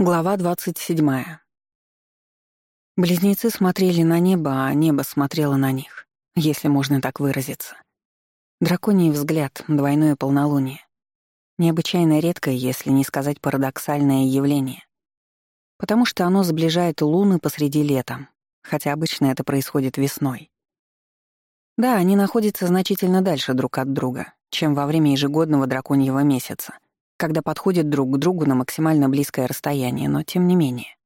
Глава 27. Близнецы смотрели на небо, а небо смотрело на них, если можно так выразиться. Драконий взгляд, двойное полнолуние. Необычайно редкое, если не сказать парадоксальное явление. Потому что оно сближает луны посреди лета, хотя обычно это происходит весной. Да, они находятся значительно дальше друг от друга, чем во время ежегодного драконьего месяца — когда подходят друг к другу на максимально близкое расстояние, но тем не менее.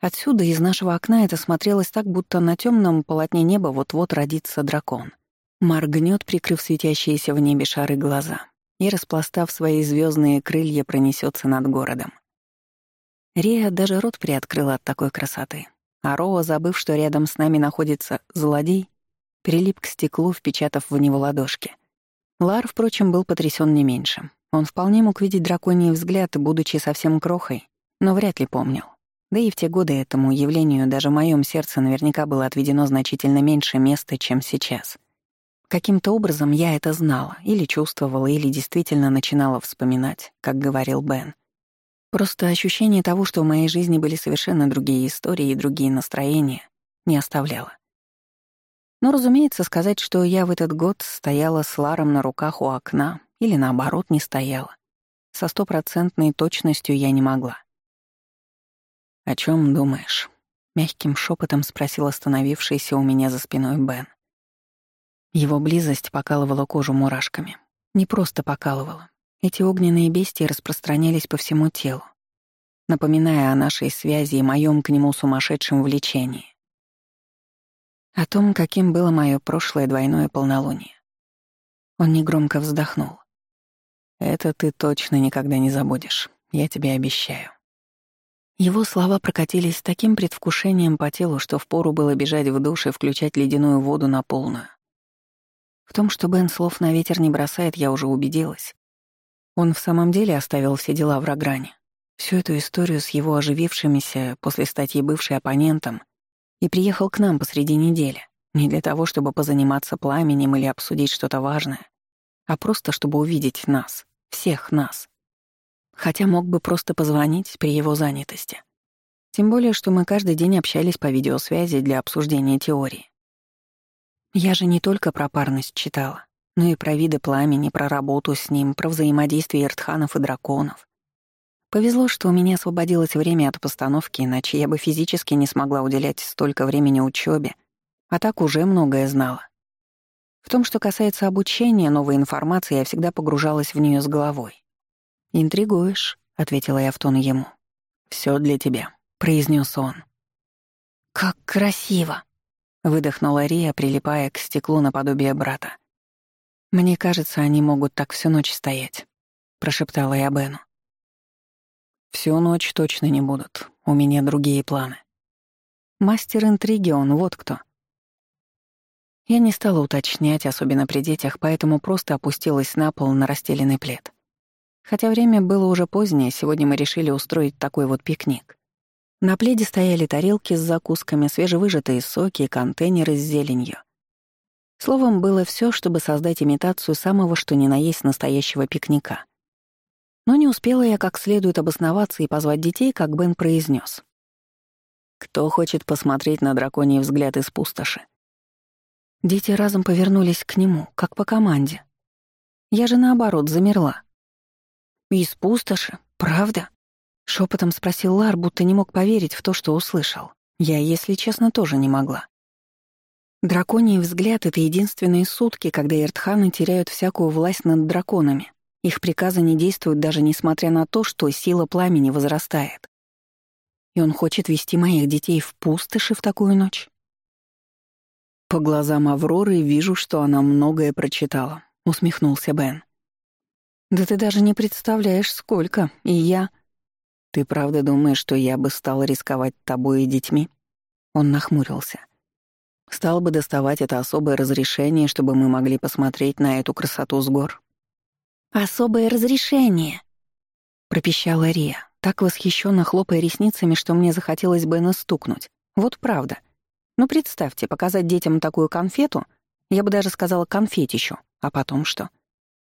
Отсюда, из нашего окна, это смотрелось так, будто на темном полотне неба вот-вот родится дракон. Моргнет, прикрыв светящиеся в небе шары глаза, и, распластав свои звездные крылья, пронесется над городом. Рия даже рот приоткрыла от такой красоты. А Роа, забыв, что рядом с нами находится злодей, прилип к стеклу, впечатав в него ладошки. Лар, впрочем, был потрясен не меньше. Он вполне мог видеть драконий взгляд, будучи совсем крохой, но вряд ли помнил. Да и в те годы этому явлению даже в моём сердце наверняка было отведено значительно меньше места, чем сейчас. Каким-то образом я это знала, или чувствовала, или действительно начинала вспоминать, как говорил Бен. Просто ощущение того, что в моей жизни были совершенно другие истории и другие настроения, не оставляло. Но, разумеется, сказать, что я в этот год стояла с Ларом на руках у окна, или наоборот не стояла. Со стопроцентной точностью я не могла. «О чем думаешь?» — мягким шепотом спросил остановившийся у меня за спиной Бен. Его близость покалывала кожу мурашками. Не просто покалывала. Эти огненные бестии распространялись по всему телу, напоминая о нашей связи и моем к нему сумасшедшем влечении. О том, каким было мое прошлое двойное полнолуние. Он негромко вздохнул. Это ты точно никогда не забудешь, я тебе обещаю. Его слова прокатились с таким предвкушением по телу, что впору было бежать в душ и включать ледяную воду на полную. В том, что Бен слов на ветер не бросает, я уже убедилась. Он в самом деле оставил все дела в Рогране. Всю эту историю с его оживившимися после статьи бывшей оппонентом и приехал к нам посреди недели, не для того, чтобы позаниматься пламенем или обсудить что-то важное, а просто чтобы увидеть нас, всех нас. Хотя мог бы просто позвонить при его занятости. Тем более, что мы каждый день общались по видеосвязи для обсуждения теории. Я же не только про парность читала, но и про виды пламени, про работу с ним, про взаимодействие иртханов и драконов. Повезло, что у меня освободилось время от постановки, иначе я бы физически не смогла уделять столько времени учёбе, а так уже многое знала. В том, что касается обучения новой информации, я всегда погружалась в нее с головой. «Интригуешь», — ответила я в тон ему. Все для тебя», — произнес он. «Как красиво!» — выдохнула Рия, прилипая к стеклу наподобие брата. «Мне кажется, они могут так всю ночь стоять», — прошептала я Бену. «Всю ночь точно не будут. У меня другие планы». Мастер интриги он, вот кто. Я не стала уточнять, особенно при детях, поэтому просто опустилась на пол на расстеленный плед. Хотя время было уже позднее, сегодня мы решили устроить такой вот пикник. На пледе стояли тарелки с закусками, свежевыжатые соки и контейнеры с зеленью. Словом, было все, чтобы создать имитацию самого что ни на есть настоящего пикника. Но не успела я как следует обосноваться и позвать детей, как Бен произнес: «Кто хочет посмотреть на драконий взгляд из пустоши?» Дети разом повернулись к нему, как по команде. Я же, наоборот, замерла. «Из пустоши? Правда?» — шепотом спросил Лар, будто не мог поверить в то, что услышал. Я, если честно, тоже не могла. Драконий взгляд — это единственные сутки, когда иртханы теряют всякую власть над драконами. Их приказы не действуют даже несмотря на то, что сила пламени возрастает. И он хочет вести моих детей в пустоши в такую ночь? По глазам Авроры вижу, что она многое прочитала. Усмехнулся Бен. «Да ты даже не представляешь, сколько. И я...» «Ты правда думаешь, что я бы стал рисковать тобой и детьми?» Он нахмурился. «Стал бы доставать это особое разрешение, чтобы мы могли посмотреть на эту красоту с гор?» «Особое разрешение!» пропищала Рия, так восхищенно хлопая ресницами, что мне захотелось бы настукнуть. Вот правда. Ну представьте, показать детям такую конфету, я бы даже сказала конфетищу, а потом что?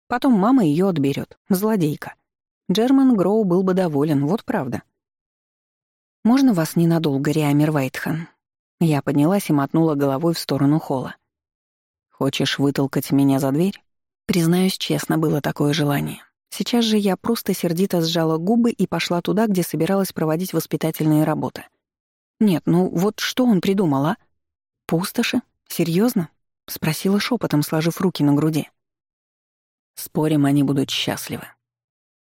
Потом мама ее отберет, злодейка. Джерман Гроу был бы доволен, вот правда. «Можно вас ненадолго, Риамир Вайтхан?» Я поднялась и мотнула головой в сторону холла. «Хочешь вытолкать меня за дверь?» Признаюсь честно, было такое желание. Сейчас же я просто сердито сжала губы и пошла туда, где собиралась проводить воспитательные работы — «Нет, ну вот что он придумал, а?» «Пустоши? Серьезно? спросила шепотом, сложив руки на груди. «Спорим, они будут счастливы.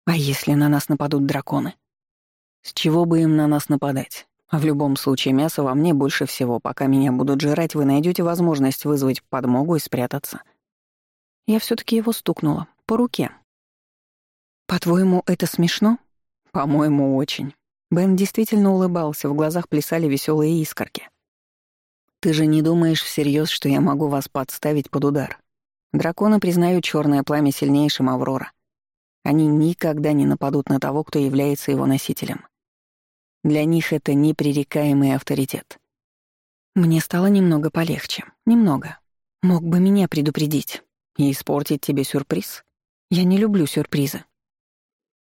А если на нас нападут драконы? С чего бы им на нас нападать? А в любом случае, мясо во мне больше всего. Пока меня будут жрать, вы найдете возможность вызвать подмогу и спрятаться». Я все таки его стукнула. По руке. «По-твоему, это смешно?» «По-моему, очень. Бен действительно улыбался, в глазах плясали веселые искорки. «Ты же не думаешь всерьез, что я могу вас подставить под удар? Драконы признают черное пламя сильнейшим Аврора. Они никогда не нападут на того, кто является его носителем. Для них это непререкаемый авторитет». Мне стало немного полегче. Немного. Мог бы меня предупредить. И испортить тебе сюрприз? Я не люблю сюрпризы.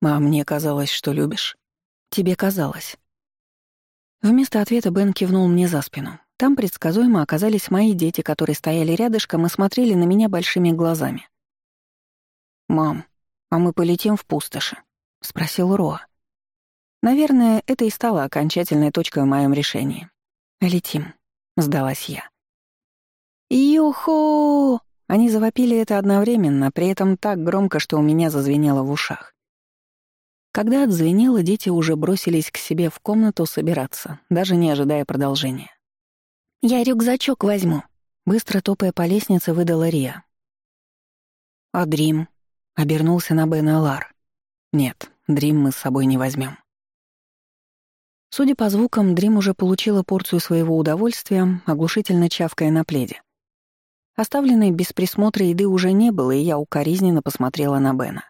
А мне казалось, что любишь. «Тебе казалось». Вместо ответа Бен кивнул мне за спину. Там предсказуемо оказались мои дети, которые стояли рядышком и смотрели на меня большими глазами. «Мам, а мы полетим в пустоши?» — спросил Роа. Наверное, это и стало окончательной точкой в моем решении. «Летим», — сдалась я. «Юху!» Они завопили это одновременно, при этом так громко, что у меня зазвенело в ушах. Когда отзвенело, дети уже бросились к себе в комнату собираться, даже не ожидая продолжения. «Я рюкзачок возьму», — быстро топая по лестнице выдала Рия. «А Дрим?» — обернулся на Бен Алар. «Нет, Дрим мы с собой не возьмем. Судя по звукам, Дрим уже получила порцию своего удовольствия, оглушительно чавкая на пледе. Оставленной без присмотра еды уже не было, и я укоризненно посмотрела на Бена.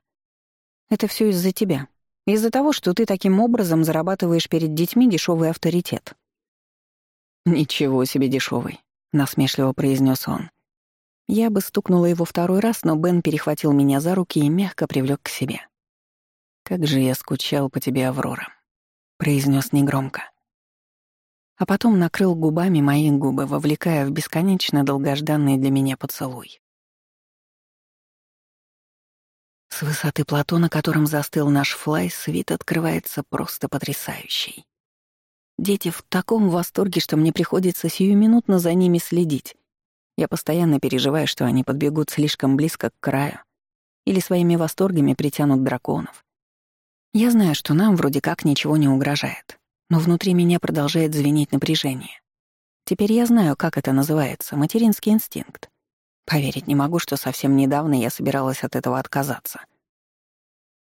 «Это все из-за тебя», из-за того, что ты таким образом зарабатываешь перед детьми дешевый авторитет». «Ничего себе дешевый», — насмешливо произнес он. Я бы стукнула его второй раз, но Бен перехватил меня за руки и мягко привлек к себе. «Как же я скучал по тебе, Аврора», — произнес негромко. А потом накрыл губами мои губы, вовлекая в бесконечно долгожданный для меня поцелуй. С высоты плато, на котором застыл наш флай, свет открывается просто потрясающий. Дети в таком восторге, что мне приходится сиюминутно за ними следить. Я постоянно переживаю, что они подбегут слишком близко к краю или своими восторгами притянут драконов. Я знаю, что нам вроде как ничего не угрожает, но внутри меня продолжает звенеть напряжение. Теперь я знаю, как это называется — материнский инстинкт. Поверить не могу, что совсем недавно я собиралась от этого отказаться.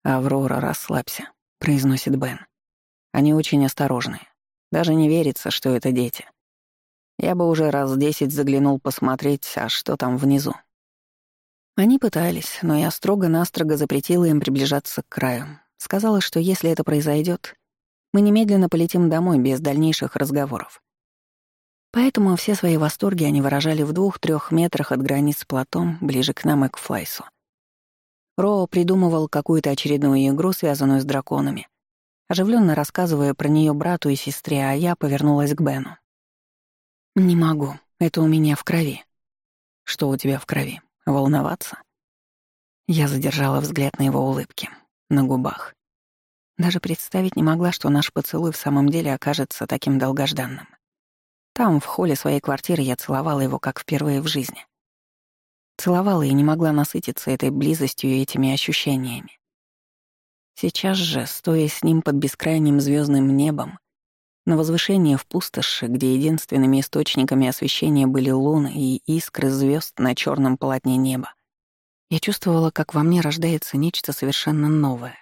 «Аврора, расслабься», — произносит Бен. «Они очень осторожные. Даже не верится, что это дети. Я бы уже раз десять заглянул посмотреть, а что там внизу». Они пытались, но я строго-настрого запретила им приближаться к краю. Сказала, что если это произойдет, мы немедленно полетим домой без дальнейших разговоров. Поэтому все свои восторги они выражали в двух-трех метрах от границ с платом, ближе к нам и к Флайсу. Роу придумывал какую-то очередную игру, связанную с драконами. Оживленно рассказывая про нее брату и сестре, а я повернулась к Бену. «Не могу. Это у меня в крови». «Что у тебя в крови? Волноваться?» Я задержала взгляд на его улыбке, на губах. Даже представить не могла, что наш поцелуй в самом деле окажется таким долгожданным. Там, в холле своей квартиры, я целовала его, как впервые в жизни. Целовала и не могла насытиться этой близостью и этими ощущениями. Сейчас же, стоя с ним под бескрайним звездным небом, на возвышении в пустоши, где единственными источниками освещения были луны и искры звезд на черном полотне неба, я чувствовала, как во мне рождается нечто совершенно новое.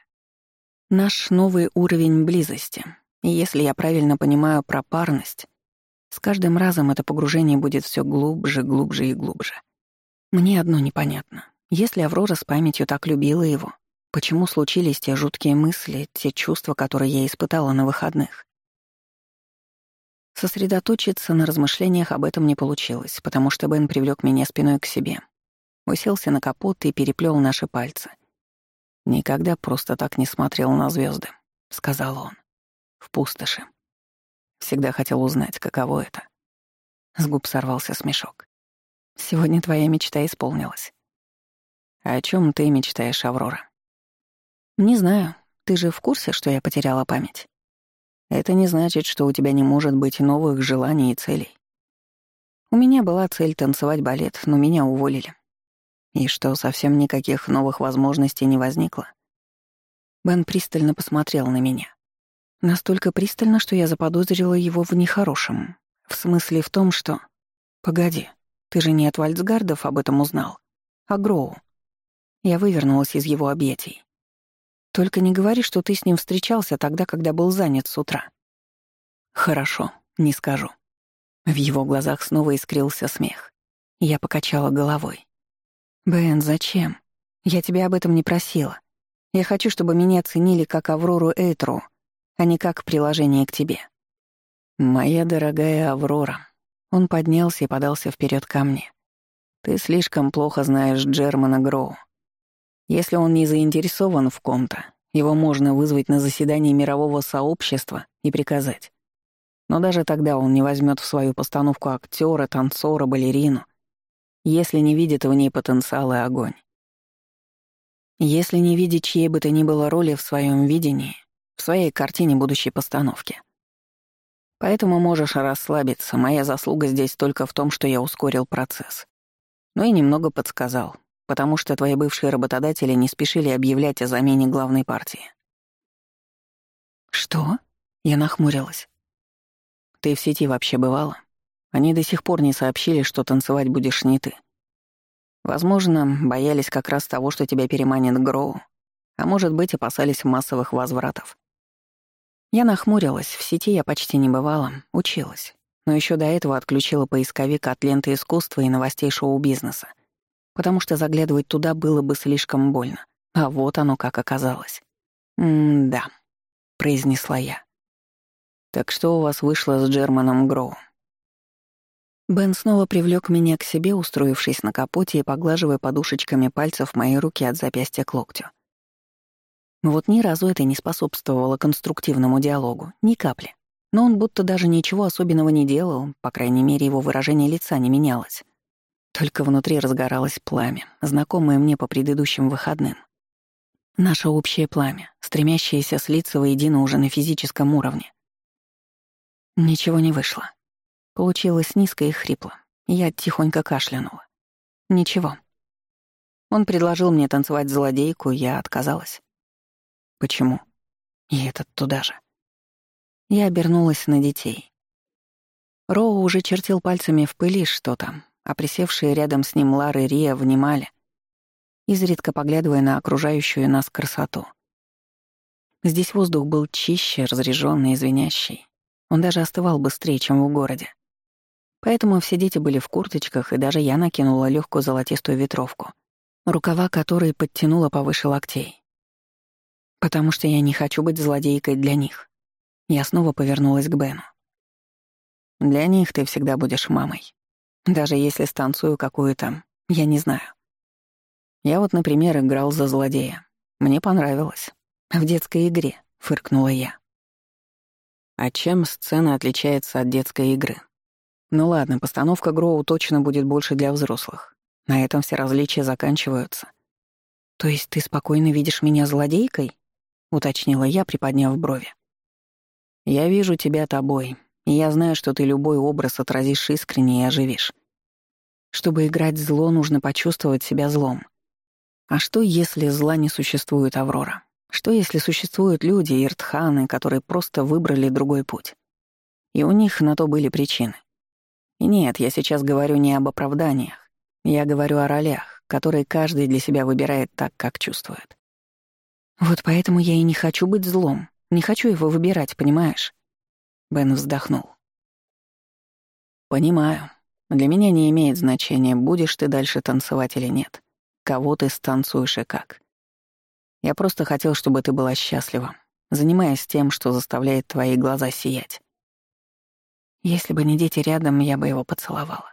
Наш новый уровень близости. И если я правильно понимаю про парность, с каждым разом это погружение будет все глубже, глубже и глубже. Мне одно непонятно. Если Аврора с памятью так любила его, почему случились те жуткие мысли, те чувства, которые я испытала на выходных? Сосредоточиться на размышлениях об этом не получилось, потому что Бен привлек меня спиной к себе. Уселся на капот и переплел наши пальцы. «Никогда просто так не смотрел на звезды, сказал он. «В пустоши». Всегда хотел узнать, каково это. С губ сорвался смешок. Сегодня твоя мечта исполнилась. О чем ты мечтаешь, Аврора? Не знаю. Ты же в курсе, что я потеряла память? Это не значит, что у тебя не может быть новых желаний и целей. У меня была цель танцевать балет, но меня уволили. И что, совсем никаких новых возможностей не возникло? Бен пристально посмотрел на меня. Настолько пристально, что я заподозрила его в нехорошем. В смысле в том, что... «Погоди, ты же не от Вальцгардов об этом узнал, а Гроу». Я вывернулась из его объятий. «Только не говори, что ты с ним встречался тогда, когда был занят с утра». «Хорошо, не скажу». В его глазах снова искрился смех. Я покачала головой. «Бен, зачем? Я тебя об этом не просила. Я хочу, чтобы меня ценили как Аврору Эйтру, а не как приложение к тебе. Моя дорогая Аврора. Он поднялся и подался вперед ко мне. Ты слишком плохо знаешь Джермана Гроу. Если он не заинтересован в ком-то, его можно вызвать на заседание мирового сообщества и приказать. Но даже тогда он не возьмет в свою постановку актера, танцора, балерину, если не видит в ней потенциал и огонь. Если не видит чьей бы то ни было роли в своем видении, в своей картине будущей постановки. Поэтому можешь расслабиться, моя заслуга здесь только в том, что я ускорил процесс. ну и немного подсказал, потому что твои бывшие работодатели не спешили объявлять о замене главной партии. «Что?» — я нахмурилась. «Ты в сети вообще бывала? Они до сих пор не сообщили, что танцевать будешь не ты. Возможно, боялись как раз того, что тебя переманит Гроу, а может быть, опасались массовых возвратов. Я нахмурилась, в сети я почти не бывала, училась. Но еще до этого отключила поисковик от ленты искусства и новостей шоу-бизнеса, потому что заглядывать туда было бы слишком больно. А вот оно как оказалось. «М-да», — произнесла я. «Так что у вас вышло с Джерманом Гроу?» Бен снова привлёк меня к себе, устроившись на капоте и поглаживая подушечками пальцев мои руки от запястья к локтю. Но вот ни разу это не способствовало конструктивному диалогу, ни капли. Но он будто даже ничего особенного не делал, по крайней мере, его выражение лица не менялось. Только внутри разгоралось пламя, знакомое мне по предыдущим выходным. Наше общее пламя, стремящееся слиться воедино уже на физическом уровне. Ничего не вышло. Получилось низко и хрипло. Я тихонько кашлянула. Ничего. Он предложил мне танцевать злодейку, я отказалась. Почему? И этот туда же. Я обернулась на детей. Роу уже чертил пальцами в пыли что-то, а присевшие рядом с ним Лары и Рия внимали, изредка поглядывая на окружающую нас красоту. Здесь воздух был чище, разреженный и звенящий. Он даже остывал быстрее, чем в городе. Поэтому все дети были в курточках, и даже я накинула легкую золотистую ветровку, рукава которой подтянула повыше локтей потому что я не хочу быть злодейкой для них. Я снова повернулась к Бену. Для них ты всегда будешь мамой. Даже если станцую какую-то, я не знаю. Я вот, например, играл за злодея. Мне понравилось. В детской игре, фыркнула я. А чем сцена отличается от детской игры? Ну ладно, постановка Гроу точно будет больше для взрослых. На этом все различия заканчиваются. То есть ты спокойно видишь меня злодейкой? — уточнила я, приподняв брови. «Я вижу тебя тобой, и я знаю, что ты любой образ отразишь искренне и оживишь. Чтобы играть зло, нужно почувствовать себя злом. А что, если зла не существует, Аврора? Что, если существуют люди и ртханы, которые просто выбрали другой путь? И у них на то были причины. И нет, я сейчас говорю не об оправданиях. Я говорю о ролях, которые каждый для себя выбирает так, как чувствует. Вот поэтому я и не хочу быть злом. Не хочу его выбирать, понимаешь?» Бен вздохнул. «Понимаю. Для меня не имеет значения, будешь ты дальше танцевать или нет, кого ты станцуешь и как. Я просто хотел, чтобы ты была счастлива, занимаясь тем, что заставляет твои глаза сиять. Если бы не дети рядом, я бы его поцеловала.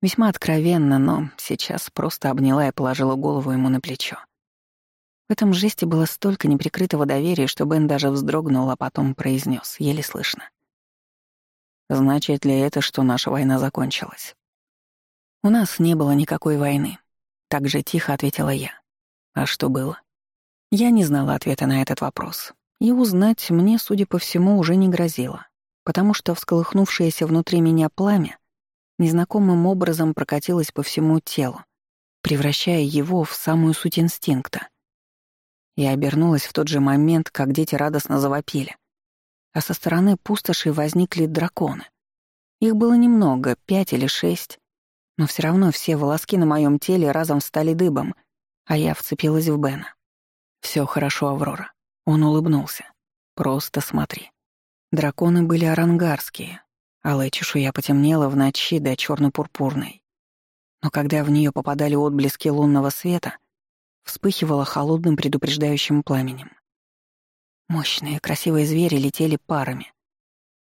Весьма откровенно, но сейчас просто обняла и положила голову ему на плечо. В этом жесте было столько неприкрытого доверия, что Бен даже вздрогнул, а потом произнес, еле слышно. «Значит ли это, что наша война закончилась?» «У нас не было никакой войны», — так же тихо ответила я. «А что было?» Я не знала ответа на этот вопрос, и узнать мне, судя по всему, уже не грозило, потому что всколыхнувшееся внутри меня пламя незнакомым образом прокатилось по всему телу, превращая его в самую суть инстинкта — я обернулась в тот же момент, как дети радостно завопили. А со стороны пустоши возникли драконы. Их было немного, пять или шесть. Но все равно все волоски на моем теле разом стали дыбом, а я вцепилась в Бена. Все хорошо, Аврора. Он улыбнулся. Просто смотри. Драконы были арангарские. Алая чешуя потемнела в ночи до черно пурпурной Но когда в нее попадали отблески лунного света — вспыхивала холодным предупреждающим пламенем. Мощные, красивые звери летели парами.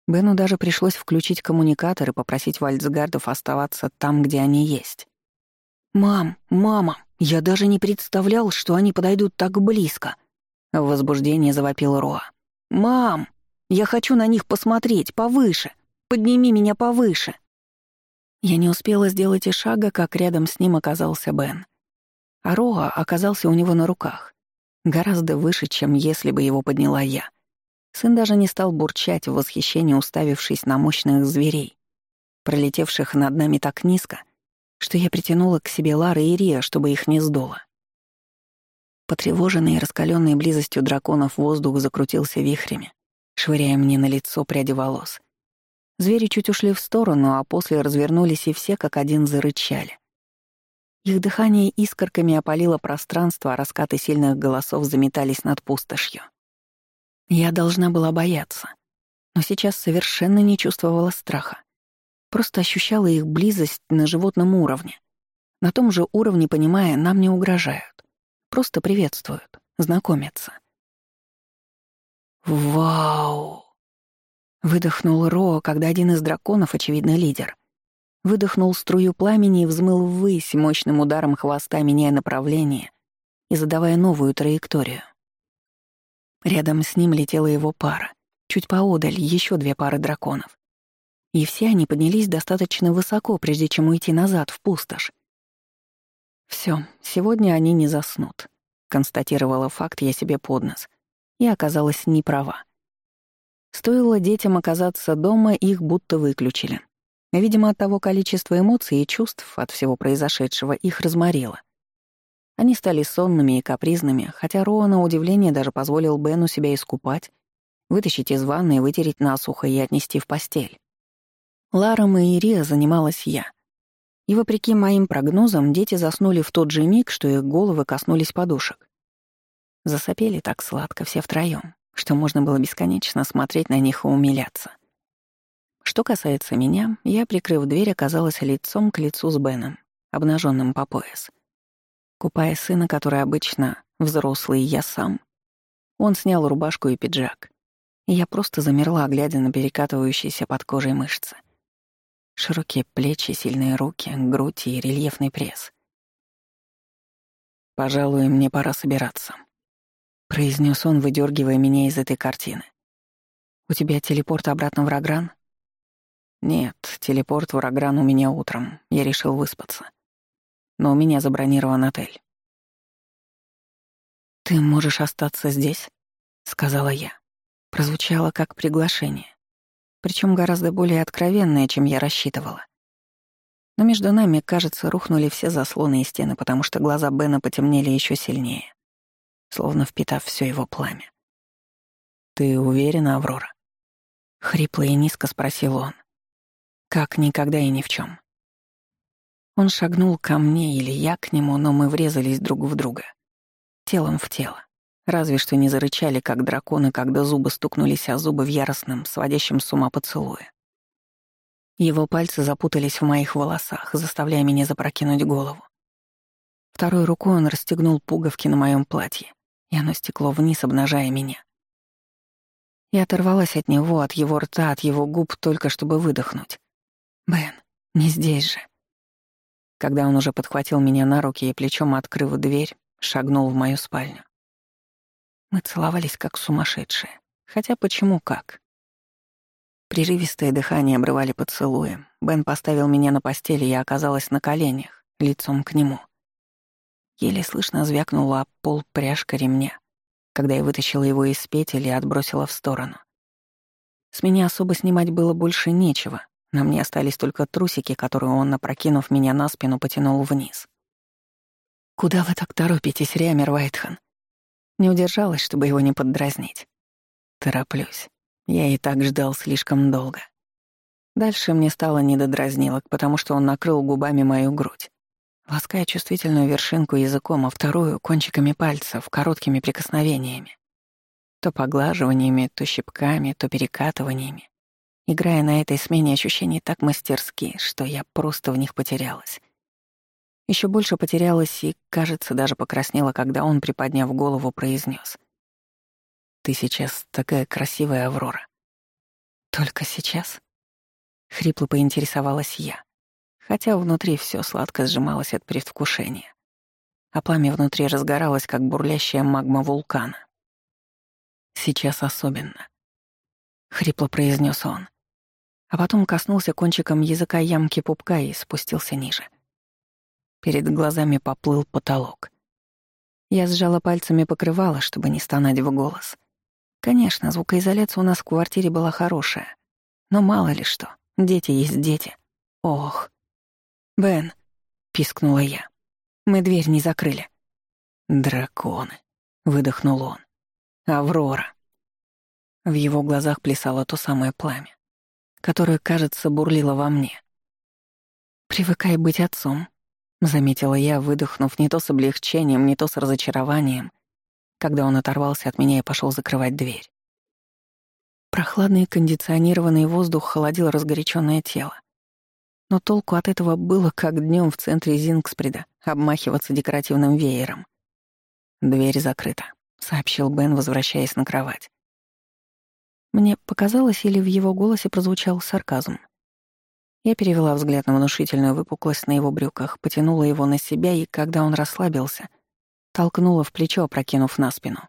Бену даже пришлось включить коммуникатор и попросить вальцгардов оставаться там, где они есть. «Мам, мама, я даже не представлял, что они подойдут так близко!» В возбуждении завопил Роа. «Мам, я хочу на них посмотреть, повыше! Подними меня повыше!» Я не успела сделать и шага, как рядом с ним оказался Бен — Ароа оказался у него на руках, гораздо выше, чем если бы его подняла я. Сын даже не стал бурчать в восхищении, уставившись на мощных зверей, пролетевших над нами так низко, что я притянула к себе Лары и Рия, чтобы их не сдуло. Потревоженный и раскаленный близостью драконов воздух закрутился вихрями, швыряя мне на лицо пряди волос. Звери чуть ушли в сторону, а после развернулись и все как один зарычали. Их дыхание искорками опалило пространство, а раскаты сильных голосов заметались над пустошью. Я должна была бояться, но сейчас совершенно не чувствовала страха. Просто ощущала их близость на животном уровне. На том же уровне, понимая, нам не угрожают. Просто приветствуют, знакомятся. «Вау!» — выдохнул Ро, когда один из драконов, очевидно, лидер — выдохнул струю пламени и взмыл ввысь мощным ударом хвоста, меняя направление и задавая новую траекторию. Рядом с ним летела его пара, чуть поодаль еще две пары драконов. И все они поднялись достаточно высоко, прежде чем уйти назад в пустошь. Все, сегодня они не заснут», — констатировала факт я себе под нос, и оказалась неправа. Стоило детям оказаться дома, их будто выключили. Видимо, от того количества эмоций и чувств от всего произошедшего их разморило. Они стали сонными и капризными, хотя Роа на удивление даже позволил Бену себя искупать, вытащить из ванны и вытереть насухо и отнести в постель. Ларом и Ирия занималась я. И вопреки моим прогнозам, дети заснули в тот же миг, что их головы коснулись подушек. Засопели так сладко все втроём, что можно было бесконечно смотреть на них и умиляться — что касается меня, я, прикрыв дверь, оказалась лицом к лицу с Беном, обнаженным по пояс. Купая сына, который обычно взрослый, я сам. Он снял рубашку и пиджак. И я просто замерла, глядя на перекатывающиеся под кожей мышцы. Широкие плечи, сильные руки, грудь и рельефный пресс. «Пожалуй, мне пора собираться», — произнес он, выдергивая меня из этой картины. «У тебя телепорт обратно в Рагран?» Нет, телепорт в Урагран у меня утром. Я решил выспаться. Но у меня забронирован отель. «Ты можешь остаться здесь?» — сказала я. Прозвучало как приглашение. Причем гораздо более откровенное, чем я рассчитывала. Но между нами, кажется, рухнули все заслоны и стены, потому что глаза Бена потемнели еще сильнее, словно впитав все его пламя. «Ты уверена, Аврора?» — хрипло и низко спросил он как никогда и ни в чем. Он шагнул ко мне или я к нему, но мы врезались друг в друга. Телом в тело. Разве что не зарычали, как драконы, когда зубы стукнулись о зубы в яростном, сводящем с ума поцелуе. Его пальцы запутались в моих волосах, заставляя меня запрокинуть голову. Второй рукой он расстегнул пуговки на моем платье, и оно стекло вниз, обнажая меня. Я оторвалась от него, от его рта, от его губ, только чтобы выдохнуть. Бен, не здесь же». Когда он уже подхватил меня на руки и плечом, открыв дверь, шагнул в мою спальню. Мы целовались как сумасшедшие. Хотя почему как? Прерывистое дыхание обрывали поцелуем. Бен поставил меня на постели, я оказалась на коленях, лицом к нему. Еле слышно звякнула об пол пряжка ремня, когда я вытащила его из петель и отбросила в сторону. С меня особо снимать было больше нечего, на мне остались только трусики, которые он, напрокинув меня на спину, потянул вниз. «Куда вы так торопитесь, Риамер Вайтхан? Не удержалась, чтобы его не поддразнить. «Тороплюсь. Я и так ждал слишком долго». Дальше мне стало не до дразнилок, потому что он накрыл губами мою грудь, лаская чувствительную вершинку языком, а вторую — кончиками пальцев, короткими прикосновениями. То поглаживаниями, то щипками, то перекатываниями играя на этой смене ощущений так мастерски, что я просто в них потерялась. Еще больше потерялась и, кажется, даже покраснела, когда он, приподняв голову, произнес: «Ты сейчас такая красивая, Аврора». «Только сейчас?» — хрипло поинтересовалась я, хотя внутри все сладко сжималось от предвкушения, а пламя внутри разгоралось, как бурлящая магма вулкана. «Сейчас особенно», — хрипло произнес он а потом коснулся кончиком языка ямки пупка и спустился ниже. Перед глазами поплыл потолок. Я сжала пальцами покрывало, чтобы не стонать в голос. Конечно, звукоизоляция у нас в квартире была хорошая. Но мало ли что, дети есть дети. Ох. «Бен», — пискнула я, — «мы дверь не закрыли». «Драконы», — выдохнул он. «Аврора». В его глазах плясало то самое пламя которая, кажется, бурлила во мне. «Привыкай быть отцом», — заметила я, выдохнув не то с облегчением, не то с разочарованием, когда он оторвался от меня и пошел закрывать дверь. Прохладный кондиционированный воздух холодил разгоряченное тело. Но толку от этого было, как днем в центре Зингспреда обмахиваться декоративным веером. «Дверь закрыта», — сообщил Бен, возвращаясь на кровать. Мне показалось, или в его голосе прозвучал сарказм. Я перевела взгляд на внушительную выпуклость на его брюках, потянула его на себя и, когда он расслабился, толкнула в плечо, прокинув на спину.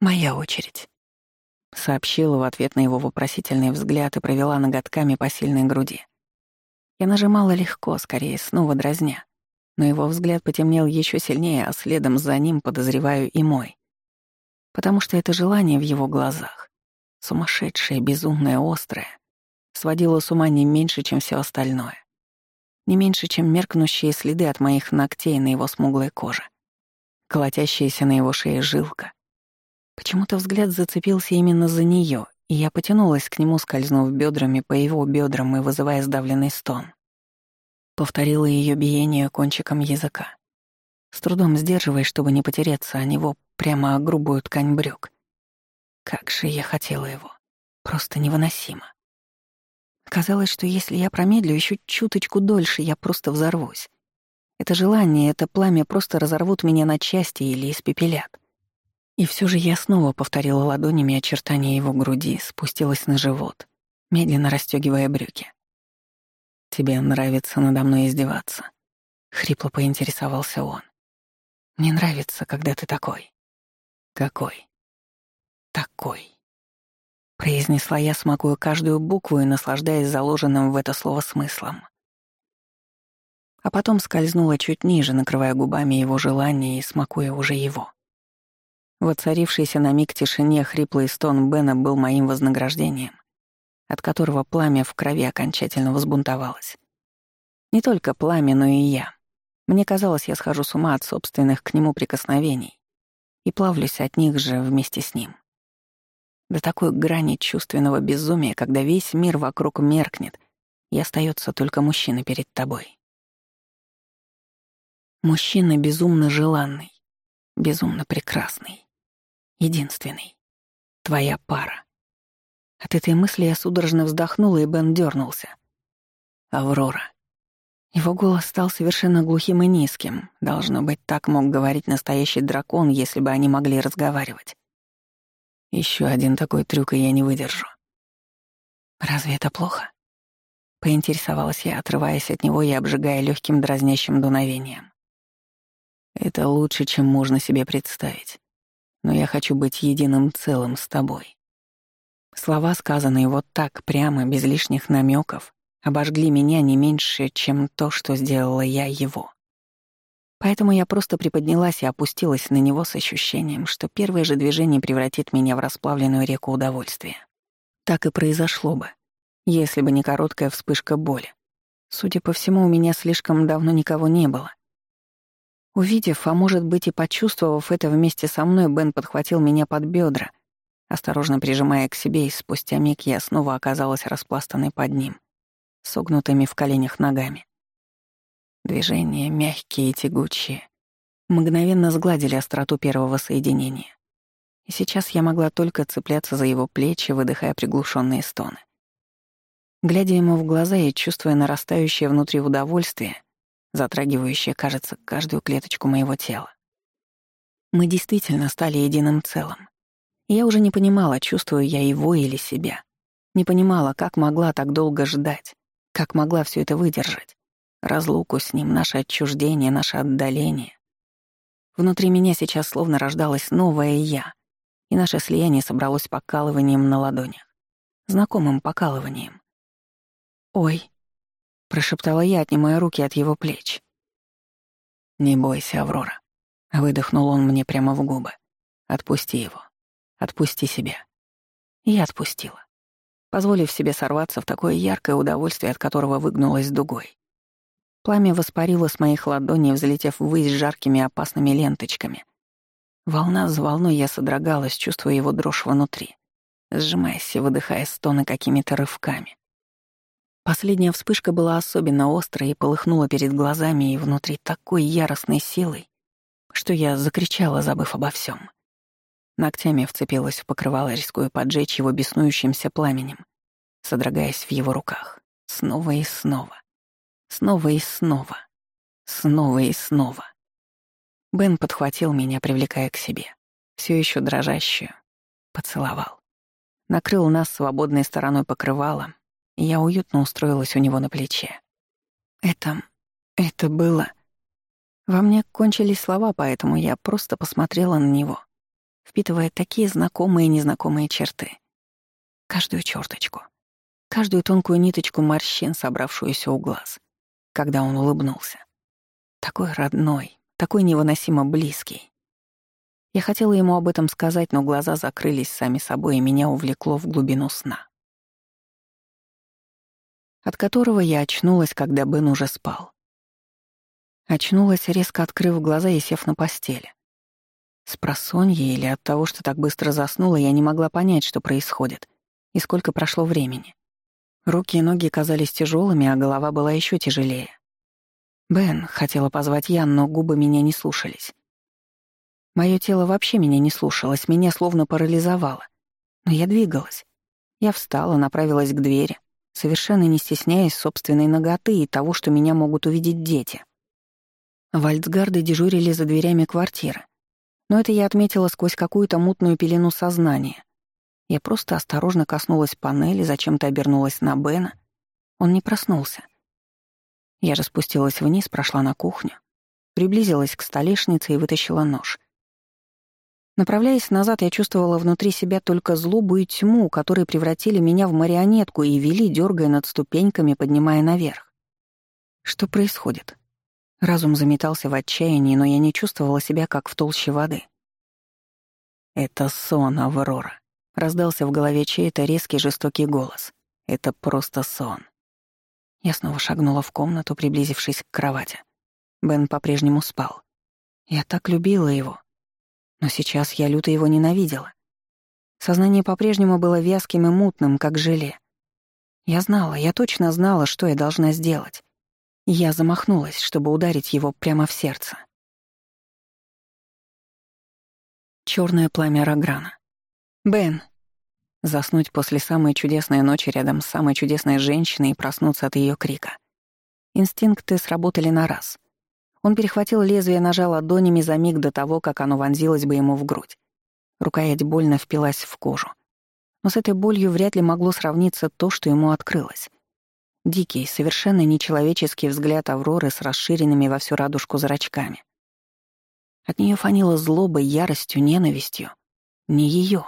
«Моя очередь», — сообщила в ответ на его вопросительный взгляд и провела ноготками по сильной груди. Я нажимала легко, скорее, снова дразня, но его взгляд потемнел еще сильнее, а следом за ним, подозреваю, и мой, потому что это желание в его глазах Сумасшедшее, безумное, острое. Сводило с ума не меньше, чем все остальное. Не меньше, чем меркнущие следы от моих ногтей на его смуглой коже. Колотящаяся на его шее жилка. Почему-то взгляд зацепился именно за нее, и я потянулась к нему, скользнув бедрами по его бедрам и вызывая сдавленный стон. Повторила ее биение кончиком языка. С трудом сдерживаясь, чтобы не потереться о а него прямо о грубую ткань брюк. Как же я хотела его. Просто невыносимо. Казалось, что если я промедлю еще чуточку дольше, я просто взорвусь. Это желание, это пламя просто разорвут меня на части или испепелят. И все же я снова повторила ладонями очертания его груди, спустилась на живот, медленно расстегивая брюки. «Тебе нравится надо мной издеваться?» — хрипло поинтересовался он. «Мне нравится, когда ты такой». «Какой?» такой. Произнесла я, смакую каждую букву и наслаждаясь заложенным в это слово смыслом. А потом скользнула чуть ниже, накрывая губами его желание и смакуя уже его. Воцарившийся на миг тишине хриплый стон Бена был моим вознаграждением, от которого пламя в крови окончательно взбунтовалось. Не только пламя, но и я. Мне казалось, я схожу с ума от собственных к нему прикосновений и плавлюсь от них же вместе с ним до такой грани чувственного безумия, когда весь мир вокруг меркнет, и остается только мужчина перед тобой. Мужчина безумно желанный, безумно прекрасный, единственный, твоя пара. От этой мысли я судорожно вздохнула, и Бен дернулся. Аврора. Его голос стал совершенно глухим и низким. Должно быть, так мог говорить настоящий дракон, если бы они могли разговаривать. Еще один такой трюк, и я не выдержу. Разве это плохо? Поинтересовалась я, отрываясь от него и обжигая легким дразнящим дуновением. Это лучше, чем можно себе представить. Но я хочу быть единым целым с тобой. Слова, сказанные вот так, прямо, без лишних намеков, обожгли меня не меньше, чем то, что сделала я его. Поэтому я просто приподнялась и опустилась на него с ощущением, что первое же движение превратит меня в расплавленную реку удовольствия. Так и произошло бы, если бы не короткая вспышка боли. Судя по всему, у меня слишком давно никого не было. Увидев, а может быть и почувствовав это вместе со мной, Бен подхватил меня под бедра, осторожно прижимая к себе, и спустя миг я снова оказалась распластанной под ним, согнутыми в коленях ногами. Движения мягкие и тягучие. Мгновенно сгладили остроту первого соединения. И сейчас я могла только цепляться за его плечи, выдыхая приглушенные стоны. Глядя ему в глаза и чувствуя нарастающее внутри удовольствие, затрагивающее, кажется, каждую клеточку моего тела. Мы действительно стали единым целым. Я уже не понимала, чувствую я его или себя. Не понимала, как могла так долго ждать, как могла все это выдержать разлуку с ним, наше отчуждение, наше отдаление. Внутри меня сейчас словно рождалось новое «я», и наше слияние собралось покалыванием на ладонях. Знакомым покалыванием. «Ой», — прошептала я, отнимая руки от его плеч. «Не бойся, Аврора», — выдохнул он мне прямо в губы. «Отпусти его. Отпусти себя». Я отпустила, позволив себе сорваться в такое яркое удовольствие, от которого выгнулась дугой. Пламя воспарило с моих ладоней, взлетев ввысь жаркими опасными ленточками. Волна за волной я содрогалась, чувствуя его дрожь внутри, сжимаясь и выдыхая стоны какими-то рывками. Последняя вспышка была особенно острой и полыхнула перед глазами и внутри такой яростной силой, что я закричала, забыв обо всем. Ногтями вцепилась в покрывало, рискуя поджечь его беснующимся пламенем, содрогаясь в его руках, снова и снова. Снова и снова. Снова и снова. Бен подхватил меня, привлекая к себе. Все еще дрожащую. Поцеловал. Накрыл нас свободной стороной покрывала, и я уютно устроилась у него на плече. Это... это было... Во мне кончились слова, поэтому я просто посмотрела на него, впитывая такие знакомые и незнакомые черты. Каждую черточку, каждую тонкую ниточку морщин, собравшуюся у глаз когда он улыбнулся. Такой родной, такой невыносимо близкий. Я хотела ему об этом сказать, но глаза закрылись сами собой, и меня увлекло в глубину сна. От которого я очнулась, когда Бен уже спал. Очнулась, резко открыв глаза и сев на постели. С просоньей или от того, что так быстро заснула, я не могла понять, что происходит и сколько прошло времени. Руки и ноги казались тяжелыми, а голова была еще тяжелее. Бен хотела позвать Ян, но губы меня не слушались. Мое тело вообще меня не слушалось, меня словно парализовало. Но я двигалась. Я встала, направилась к двери, совершенно не стесняясь собственной ноготы и того, что меня могут увидеть дети. Вальцгарды дежурили за дверями квартиры. Но это я отметила сквозь какую-то мутную пелену сознания. Я просто осторожно коснулась панели, зачем-то обернулась на Бена. Он не проснулся. Я же спустилась вниз, прошла на кухню, приблизилась к столешнице и вытащила нож. Направляясь назад, я чувствовала внутри себя только злобу и тьму, которые превратили меня в марионетку и вели, дергая над ступеньками, поднимая наверх. Что происходит? Разум заметался в отчаянии, но я не чувствовала себя как в толще воды. «Это сон, Аврора», Раздался в голове чей-то резкий жестокий голос. «Это просто сон». Я снова шагнула в комнату, приблизившись к кровати. Бен по-прежнему спал. Я так любила его. Но сейчас я люто его ненавидела. Сознание по-прежнему было вязким и мутным, как желе. Я знала, я точно знала, что я должна сделать. Я замахнулась, чтобы ударить его прямо в сердце. Черное пламя Рограна. Бен. Заснуть после самой чудесной ночи рядом с самой чудесной женщиной и проснуться от ее крика. Инстинкты сработали на раз. Он перехватил лезвие ножа ладонями за миг до того, как оно вонзилось бы ему в грудь. Рукоять больно впилась в кожу. Но с этой болью вряд ли могло сравниться то, что ему открылось. Дикий, совершенно нечеловеческий взгляд Авроры с расширенными во всю радужку зрачками. От нее фанило злобой, яростью, ненавистью. Не ее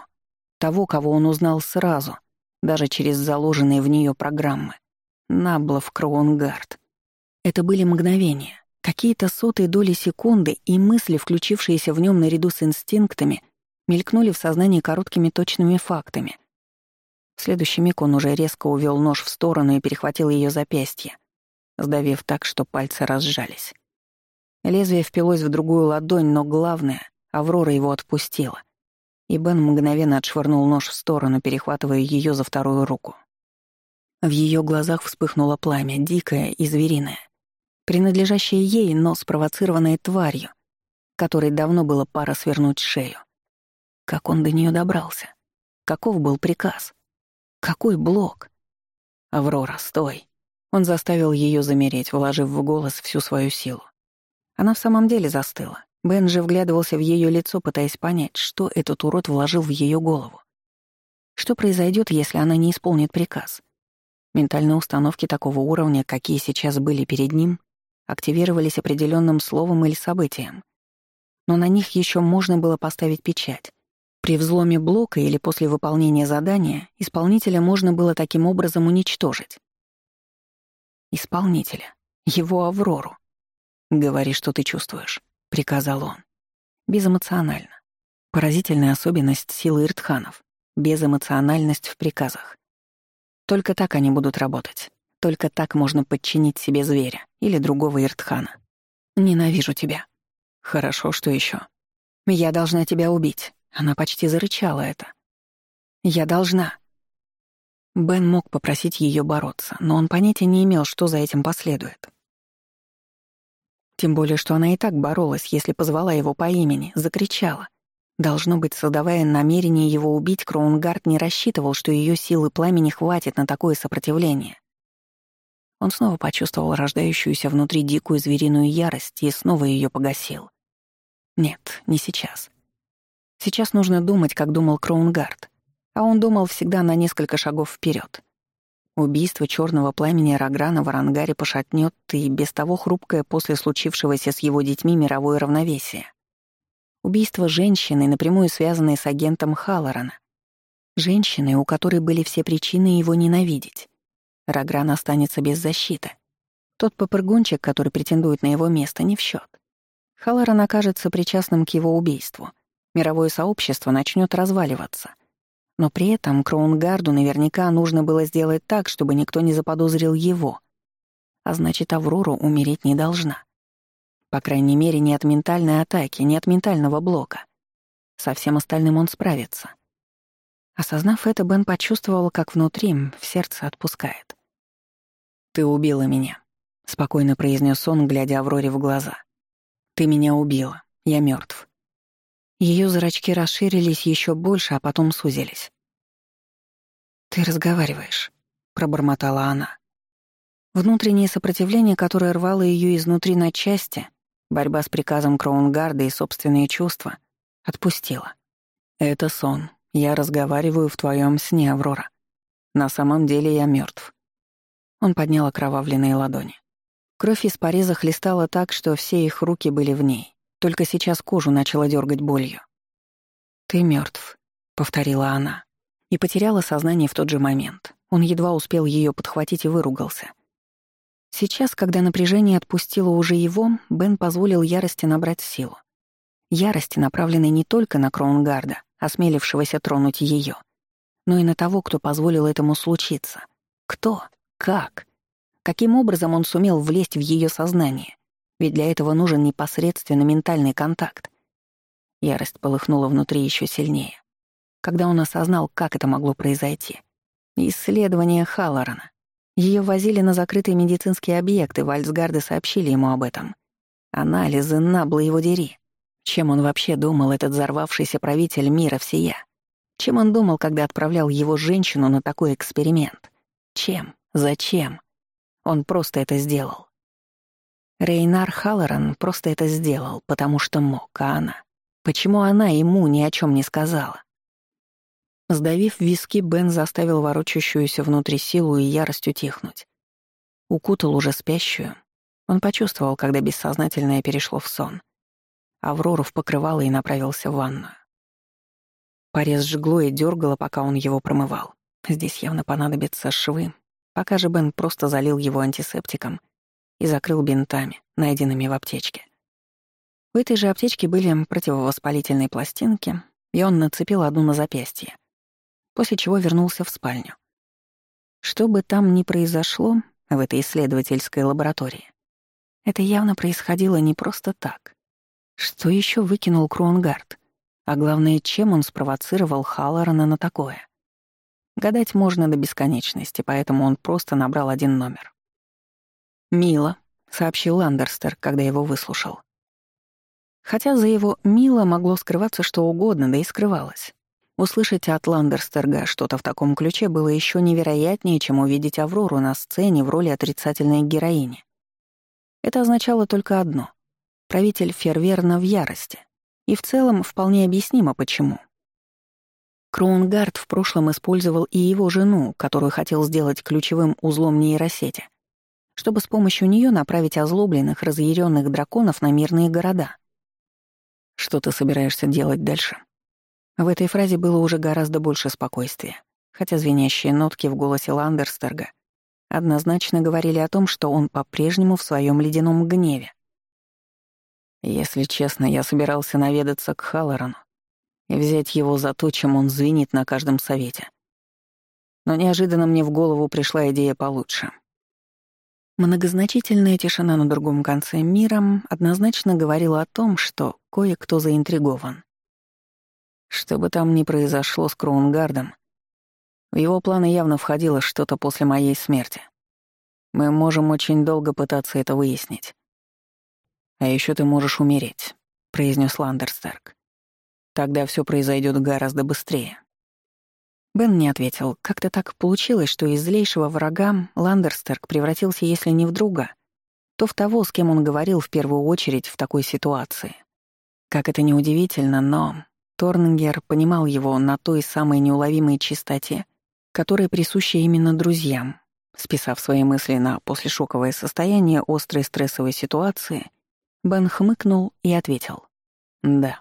того, кого он узнал сразу, даже через заложенные в нее программы. Наблов Кроунгард. Это были мгновения, какие-то сотые доли секунды, и мысли, включившиеся в нем наряду с инстинктами, мелькнули в сознании короткими точными фактами. В следующий миг он уже резко увел нож в сторону и перехватил ее запястье, сдавив так, что пальцы разжались. Лезвие впилось в другую ладонь, но главное, Аврора его отпустила. И Бен мгновенно отшвырнул нож в сторону, перехватывая ее за вторую руку. В ее глазах вспыхнуло пламя, дикое и звериное, принадлежащее ей, но спровоцированное тварью, которой давно было пора свернуть шею. Как он до нее добрался? Каков был приказ? Какой блок? «Аврора, стой!» Он заставил ее замереть, вложив в голос всю свою силу. Она в самом деле застыла. Бен же вглядывался в ее лицо, пытаясь понять, что этот урод вложил в ее голову. Что произойдет, если она не исполнит приказ? Ментальные установки такого уровня, какие сейчас были перед ним, активировались определенным словом или событием. Но на них еще можно было поставить печать. При взломе блока или после выполнения задания исполнителя можно было таким образом уничтожить. Исполнителя. Его Аврору. Говори, что ты чувствуешь. — приказал он. Безэмоционально. Поразительная особенность силы иртханов. Безэмоциональность в приказах. Только так они будут работать. Только так можно подчинить себе зверя или другого иртхана. «Ненавижу тебя». «Хорошо, что еще. «Я должна тебя убить». Она почти зарычала это. «Я должна». Бен мог попросить ее бороться, но он понятия не имел, что за этим последует. Тем более, что она и так боролась, если позвала его по имени, закричала. Должно быть, создавая намерение его убить, Кроунгард не рассчитывал, что ее силы пламени хватит на такое сопротивление. Он снова почувствовал рождающуюся внутри дикую звериную ярость и снова ее погасил. Нет, не сейчас. Сейчас нужно думать, как думал Кроунгард. А он думал всегда на несколько шагов вперед. Убийство черного пламени Рограна в Арангаре пошатнет и без того хрупкое после случившегося с его детьми мировое равновесие. Убийство женщины, напрямую связанное с агентом Халлорана. Женщины, у которой были все причины его ненавидеть. Рогран останется без защиты. Тот попрыгунчик, который претендует на его место, не в счет. Халлоран окажется причастным к его убийству. Мировое сообщество начнет разваливаться. Но при этом Кроунгарду наверняка нужно было сделать так, чтобы никто не заподозрил его. А значит, Аврора умереть не должна. По крайней мере, не от ментальной атаки, не от ментального блока. Со всем остальным он справится. Осознав это, Бен почувствовал, как внутри в сердце отпускает. «Ты убила меня», — спокойно произнес он, глядя Авроре в глаза. «Ты меня убила. Я мертв. Ее зрачки расширились еще больше, а потом сузились. «Ты разговариваешь», — пробормотала она. Внутреннее сопротивление, которое рвало ее изнутри на части, борьба с приказом Кроунгарда и собственные чувства, отпустила. «Это сон. Я разговариваю в твоем сне, Аврора. На самом деле я мертв. Он поднял окровавленные ладони. Кровь из пореза хлестала так, что все их руки были в ней. Только сейчас кожу начала дергать болью. «Ты мертв, повторила она. И потеряла сознание в тот же момент. Он едва успел ее подхватить и выругался. Сейчас, когда напряжение отпустило уже его, Бен позволил ярости набрать силу. Ярости, направленной не только на Кроунгарда, осмелившегося тронуть ее, но и на того, кто позволил этому случиться. Кто? Как? Каким образом он сумел влезть в ее сознание? ведь для этого нужен непосредственно ментальный контакт. Ярость полыхнула внутри еще сильнее, когда он осознал, как это могло произойти. Исследование Халлорана. Ее возили на закрытые медицинские объекты, Вальцгарды сообщили ему об этом. Анализы набло его дери. Чем он вообще думал, этот взорвавшийся правитель мира всея? Чем он думал, когда отправлял его женщину на такой эксперимент? Чем? Зачем? Он просто это сделал. Рейнар Халлоран просто это сделал, потому что мог, а она... Почему она ему ни о чем не сказала? Сдавив виски, Бен заставил ворочащуюся внутри силу и ярость утихнуть. Укутал уже спящую. Он почувствовал, когда бессознательное перешло в сон. Аврору в покрывало и направился в ванную. Порез жгло и дергало, пока он его промывал. Здесь явно понадобятся швы. Пока же Бен просто залил его антисептиком и закрыл бинтами, найденными в аптечке. В этой же аптечке были противовоспалительные пластинки, и он нацепил одну на запястье, после чего вернулся в спальню. Что бы там ни произошло в этой исследовательской лаборатории, это явно происходило не просто так. Что еще выкинул Кронгард? А главное, чем он спровоцировал Халлорана на такое? Гадать можно до бесконечности, поэтому он просто набрал один номер. «Мило», — сообщил Ландерстер, когда его выслушал. Хотя за его «мило» могло скрываться что угодно, да и скрывалось. Услышать от Ландерстерга что-то в таком ключе было еще невероятнее, чем увидеть Аврору на сцене в роли отрицательной героини. Это означало только одно — правитель Ферверна в ярости. И в целом вполне объяснимо, почему. Кроунгард в прошлом использовал и его жену, которую хотел сделать ключевым узлом нейросети — чтобы с помощью нее направить озлобленных, разъяренных драконов на мирные города. Что ты собираешься делать дальше? В этой фразе было уже гораздо больше спокойствия, хотя звенящие нотки в голосе Ландерстерга однозначно говорили о том, что он по-прежнему в своем ледяном гневе. Если честно, я собирался наведаться к Халлорану и взять его за то, чем он звенит на каждом совете. Но неожиданно мне в голову пришла идея получше — Многозначительная тишина на другом конце мира однозначно говорила о том, что кое-кто заинтригован. Что бы там ни произошло с Кроунгардом, в его планы явно входило что-то после моей смерти. Мы можем очень долго пытаться это выяснить. «А еще ты можешь умереть», — произнес Ландерстерк. «Тогда все произойдет гораздо быстрее». Бен не ответил. Как-то так получилось, что из злейшего врага Ландерстерк превратился, если не в друга, то в того, с кем он говорил в первую очередь в такой ситуации. Как это неудивительно, но Торнингер понимал его на той самой неуловимой чистоте, которая присуща именно друзьям. Списав свои мысли на послешоковое состояние острой стрессовой ситуации, Бен хмыкнул и ответил «Да».